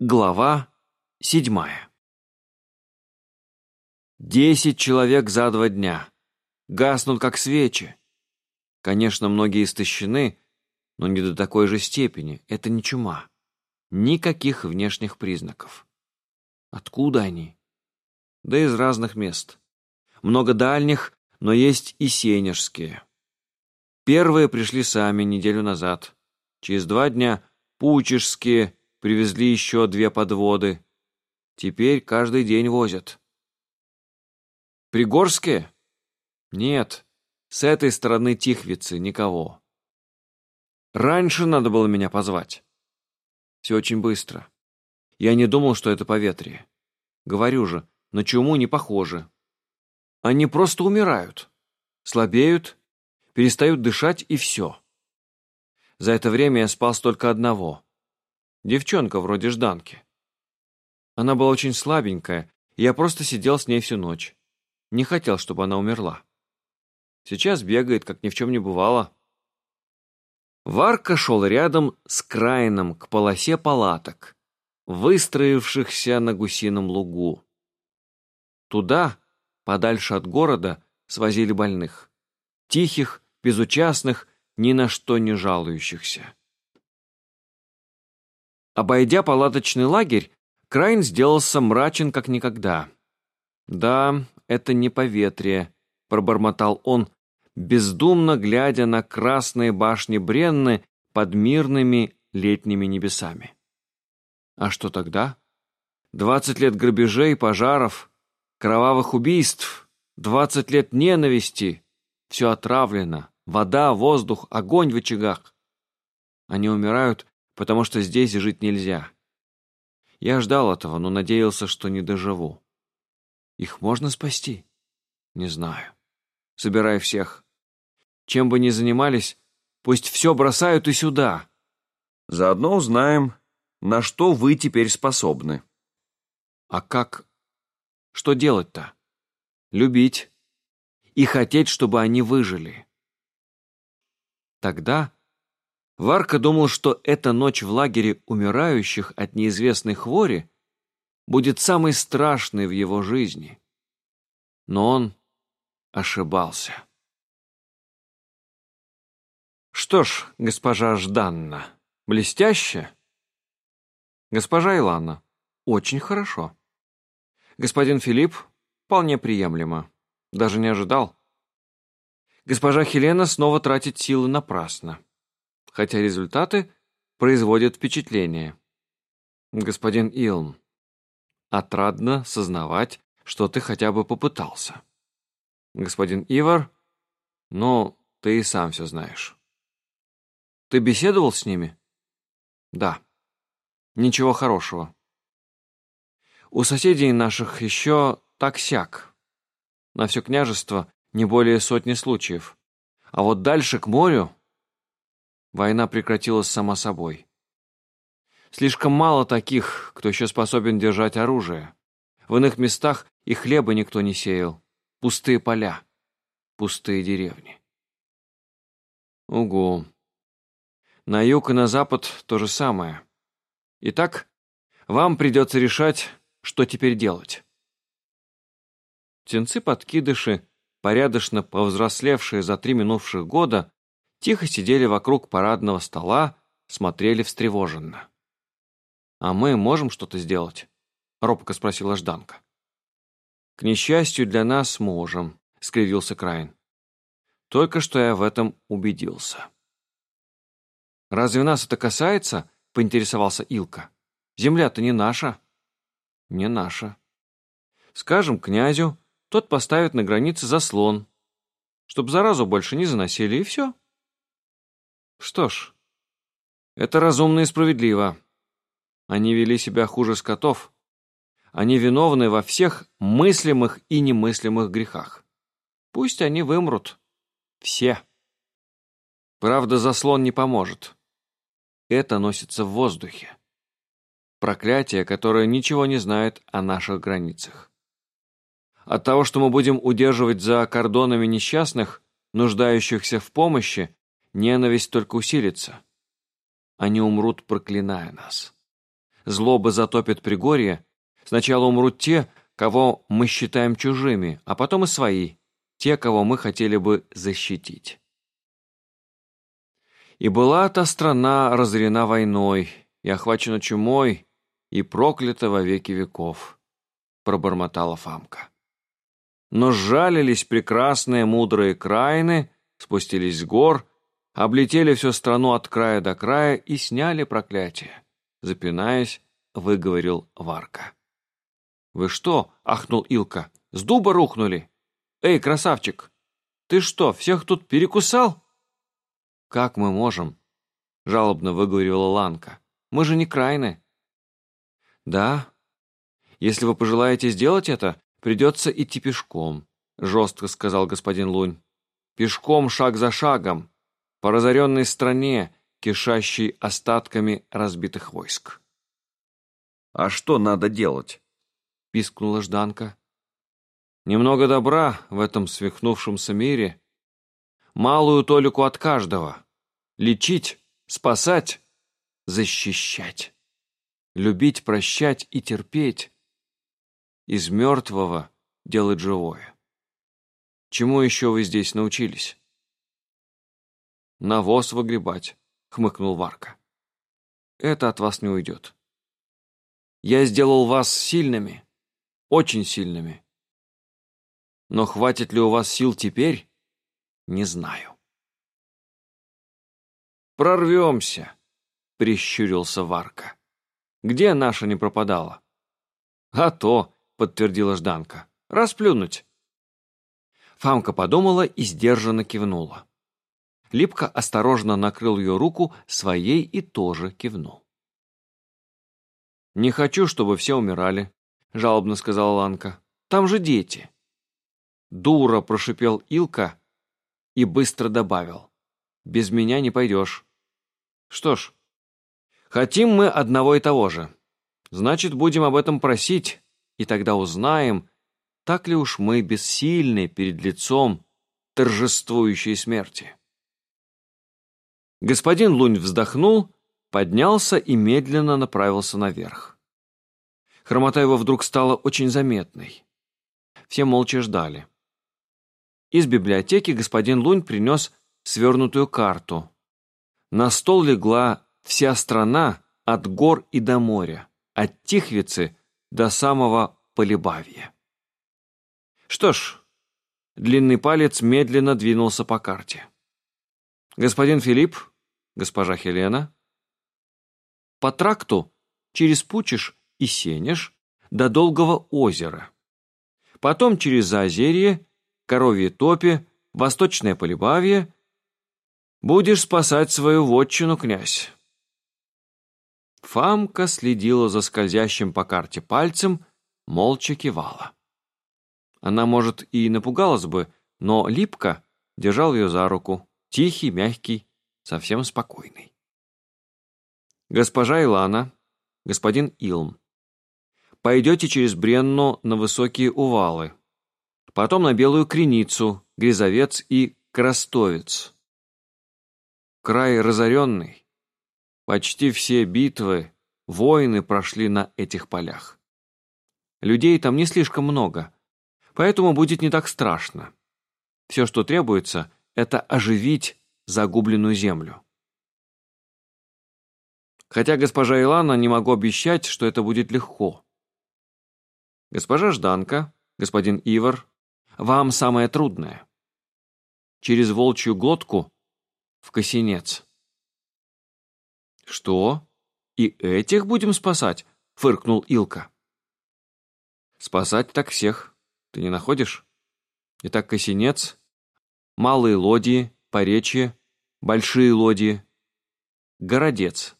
Глава седьмая Десять человек за два дня. Гаснут, как свечи. Конечно, многие истощены, но не до такой же степени. Это не чума. Никаких внешних признаков. Откуда они? Да из разных мест. Много дальних, но есть и сенежские. Первые пришли сами неделю назад. Через два дня пучежские – Привезли еще две подводы. Теперь каждый день возят. Пригорские? Нет, с этой стороны Тихвицы никого. Раньше надо было меня позвать. Все очень быстро. Я не думал, что это поветрие. Говорю же, на чуму не похоже. Они просто умирают. Слабеют, перестают дышать и все. За это время я спал только одного. Девчонка вроде Жданки. Она была очень слабенькая, и я просто сидел с ней всю ночь. Не хотел, чтобы она умерла. Сейчас бегает, как ни в чем не бывало. Варка шел рядом с краином к полосе палаток, выстроившихся на гусином лугу. Туда, подальше от города, свозили больных. Тихих, безучастных, ни на что не жалующихся. Обойдя палаточный лагерь, Крайн сделался мрачен, как никогда. «Да, это не поветрие», — пробормотал он, бездумно глядя на красные башни Бренны под мирными летними небесами. А что тогда? Двадцать лет грабежей, пожаров, кровавых убийств, двадцать лет ненависти. Все отравлено. Вода, воздух, огонь в очагах. Они умирают потому что здесь жить нельзя. Я ждал этого, но надеялся, что не доживу. Их можно спасти? Не знаю. Собирай всех. Чем бы ни занимались, пусть все бросают и сюда. Заодно узнаем, на что вы теперь способны. А как? Что делать-то? Любить. И хотеть, чтобы они выжили. Тогда Варка думал, что эта ночь в лагере умирающих от неизвестной хвори будет самой страшной в его жизни. Но он ошибался. Что ж, госпожа Жданна, блестяще? Госпожа Илана, очень хорошо. Господин Филипп, вполне приемлемо. Даже не ожидал. Госпожа Хелена снова тратит силы напрасно хотя результаты производят впечатление. Господин Илм, отрадно сознавать, что ты хотя бы попытался. Господин Ивар, ну, ты и сам все знаешь. Ты беседовал с ними? Да. Ничего хорошего. У соседей наших еще так-сяк. На все княжество не более сотни случаев. А вот дальше к морю Война прекратилась сама собой. Слишком мало таких, кто еще способен держать оружие. В иных местах и хлеба никто не сеял. Пустые поля, пустые деревни. Угу. На юг и на запад то же самое. Итак, вам придется решать, что теперь делать. Птенцы-подкидыши, порядочно повзрослевшие за три минувших года, тихо сидели вокруг парадного стола, смотрели встревоженно. «А мы можем что-то сделать?» — робко спросила Жданка. «К несчастью для нас можем», — скривился Крайн. «Только что я в этом убедился». «Разве нас это касается?» — поинтересовался Илка. «Земля-то не наша». «Не наша». «Скажем князю, тот поставит на границе заслон, чтоб заразу больше не заносили, и все». Что ж, это разумно и справедливо. Они вели себя хуже скотов. Они виновны во всех мыслимых и немыслимых грехах. Пусть они вымрут. Все. Правда, заслон не поможет. Это носится в воздухе. Проклятие, которое ничего не знает о наших границах. От того, что мы будем удерживать за кордонами несчастных, нуждающихся в помощи, ненависть только усилится. Они умрут, проклиная нас. злоба затопит Пригорье, сначала умрут те, кого мы считаем чужими, а потом и свои, те, кого мы хотели бы защитить. И была та страна разорена войной, и охвачена чумой, и проклята во веки веков, пробормотала Фамка. Но сжалились прекрасные мудрые краины, спустились с гор, облетели всю страну от края до края и сняли проклятие. Запинаясь, выговорил Варка. «Вы что?» — ахнул Илка. «С дуба рухнули? Эй, красавчик, ты что, всех тут перекусал?» «Как мы можем?» — жалобно выговорила Ланка. «Мы же не крайны». «Да, если вы пожелаете сделать это, придется идти пешком», — жестко сказал господин Лунь. «Пешком, шаг за шагом, по разоренной стране, кишащей остатками разбитых войск». «А что надо делать?» — пискнула Жданка. «Немного добра в этом свихнувшемся мире. Малую толику от каждого. Лечить, спасать, защищать. Любить, прощать и терпеть. Из мертвого делать живое. Чему еще вы здесь научились?» «Навоз выгребать», — хмыкнул Варка. «Это от вас не уйдет. Я сделал вас сильными» очень сильными. Но хватит ли у вас сил теперь, не знаю. «Прорвемся», — прищурился Варка. «Где наша не пропадала?» «А то», — подтвердила Жданка, — «расплюнуть». Фамка подумала и сдержанно кивнула. Липка осторожно накрыл ее руку своей и тоже кивнул. «Не хочу, чтобы все умирали», — жалобно сказала Ланка. «Там же дети». «Дура!» — прошипел Илка и быстро добавил. «Без меня не пойдешь». «Что ж, хотим мы одного и того же. Значит, будем об этом просить, и тогда узнаем, так ли уж мы бессильны перед лицом торжествующей смерти». Господин Лунь вздохнул, поднялся и медленно направился наверх. Хромота его вдруг стала очень заметной. Все молча ждали. Из библиотеки господин Лунь принес свернутую карту. На стол легла вся страна от гор и до моря, от Тихвицы до самого Полибавья. Что ж, длинный палец медленно двинулся по карте. Господин Филипп, госпожа Хелена. По тракту через Пучиш и Сенеж до Долгого озера. Потом через Заозерье, Коровье топи, Восточное Полибавье. Будешь спасать свою вотчину, князь. Фамка следила за скользящим по карте пальцем, молча кивала. Она, может, и напугалась бы, но Липка держал ее за руку, тихий, мягкий, совсем спокойный. Госпожа Илана, господин Илм, пойдете через Бренну на высокие увалы, потом на Белую Креницу, Грязовец и Крастовец. Край разоренный. Почти все битвы, воины прошли на этих полях. Людей там не слишком много, поэтому будет не так страшно. Все, что требуется, это оживить загубленную землю. Хотя госпожа Илана не могу обещать, что это будет легко. Госпожа Жданка, господин Ивар, вам самое трудное. Через волчью глотку в косинец. Что? И этих будем спасать? Фыркнул Илка. Спасать так всех. Ты не находишь? Итак, косинец, малые лодии, поречье, большие лодии, городец.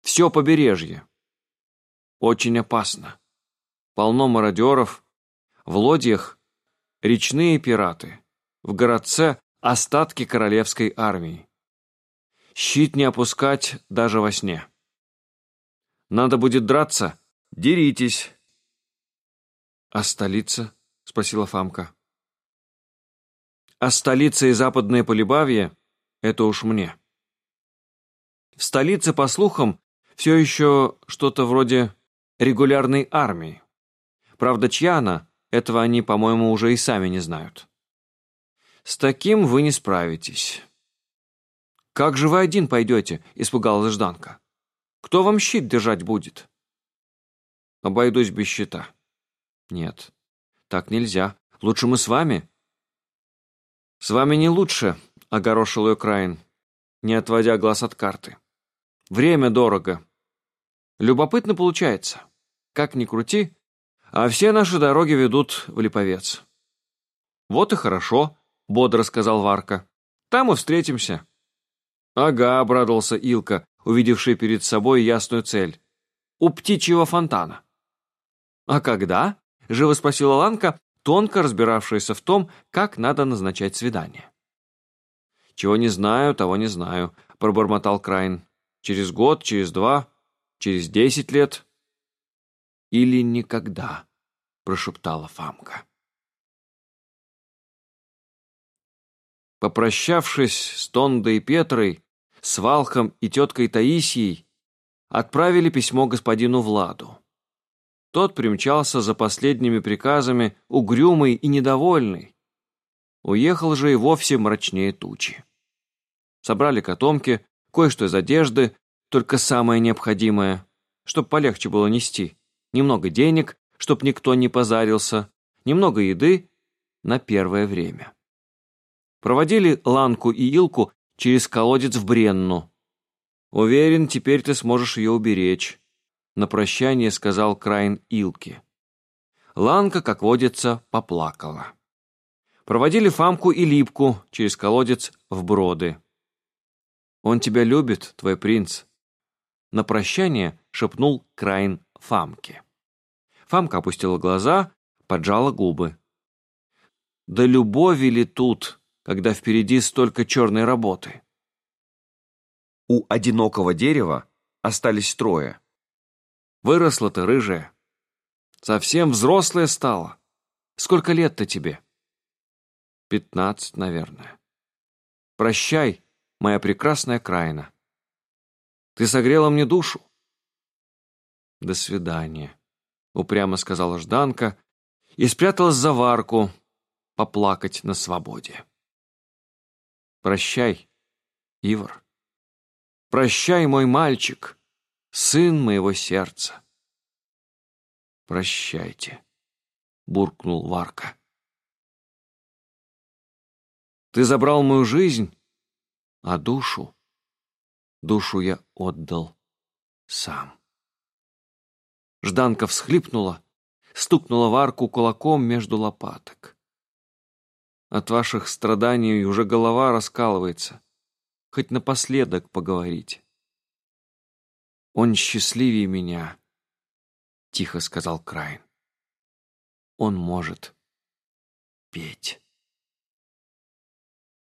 Все побережье. Очень опасно. Полно мародеров. В лодьях речные пираты. В городце остатки королевской армии. Щит не опускать даже во сне. Надо будет драться? Деритесь. А столица? Спросила Фамка. А столица и западное Полибавье — это уж мне. В столице, по слухам, Все еще что-то вроде регулярной армии. Правда, чья она, этого они, по-моему, уже и сами не знают. С таким вы не справитесь. «Как же вы один пойдете?» — испугалась Жданка. «Кто вам щит держать будет?» «Обойдусь без щита». «Нет, так нельзя. Лучше мы с вами». «С вами не лучше», — огорошил ее Краин, не отводя глаз от карты. «Время дорого. Любопытно получается. Как ни крути, а все наши дороги ведут в Липовец». «Вот и хорошо», — бодро сказал Варка. «Там и встретимся». «Ага», — обрадовался Илка, увидевший перед собой ясную цель. «У птичьего фонтана». «А когда?» — живо спросила Ланка, тонко разбиравшаяся в том, как надо назначать свидание. «Чего не знаю, того не знаю», — пробормотал Крайн. «Через год, через два, через десять лет». «Или никогда», — прошептала Фамка. Попрощавшись с Тондой и Петрой, с Валхом и теткой Таисией, отправили письмо господину Владу. Тот примчался за последними приказами, угрюмый и недовольный. Уехал же и вовсе мрачнее тучи. Собрали котомки, кое-что из одежды, только самое необходимое, чтоб полегче было нести, немного денег, чтоб никто не позарился, немного еды на первое время. Проводили Ланку и Илку через колодец в Бренну. Уверен, теперь ты сможешь ее уберечь. На прощание сказал Крайн Илке. Ланка, как водится, поплакала. Проводили Фамку и Липку через колодец в Броды. «Он тебя любит, твой принц», — на прощание шепнул Крайн Фамке. Фамка опустила глаза, поджала губы. «Да любови ли тут?» когда впереди столько черной работы. У одинокого дерева остались трое. Выросла ты, рыжая. Совсем взрослая стала. Сколько лет-то тебе? Пятнадцать, наверное. Прощай, моя прекрасная Крайна. Ты согрела мне душу. До свидания, упрямо сказала Жданка и спряталась за варку поплакать на свободе. Прощай, Ивар. Прощай, мой мальчик, сын моего сердца. Прощайте, буркнул Варка. Ты забрал мою жизнь, а душу, душу я отдал сам. Жданка всхлипнула, стукнула Варку кулаком между лопаток. От ваших страданий уже голова раскалывается. Хоть напоследок поговорить. Он счастливее меня, — тихо сказал Крайн. Он может петь.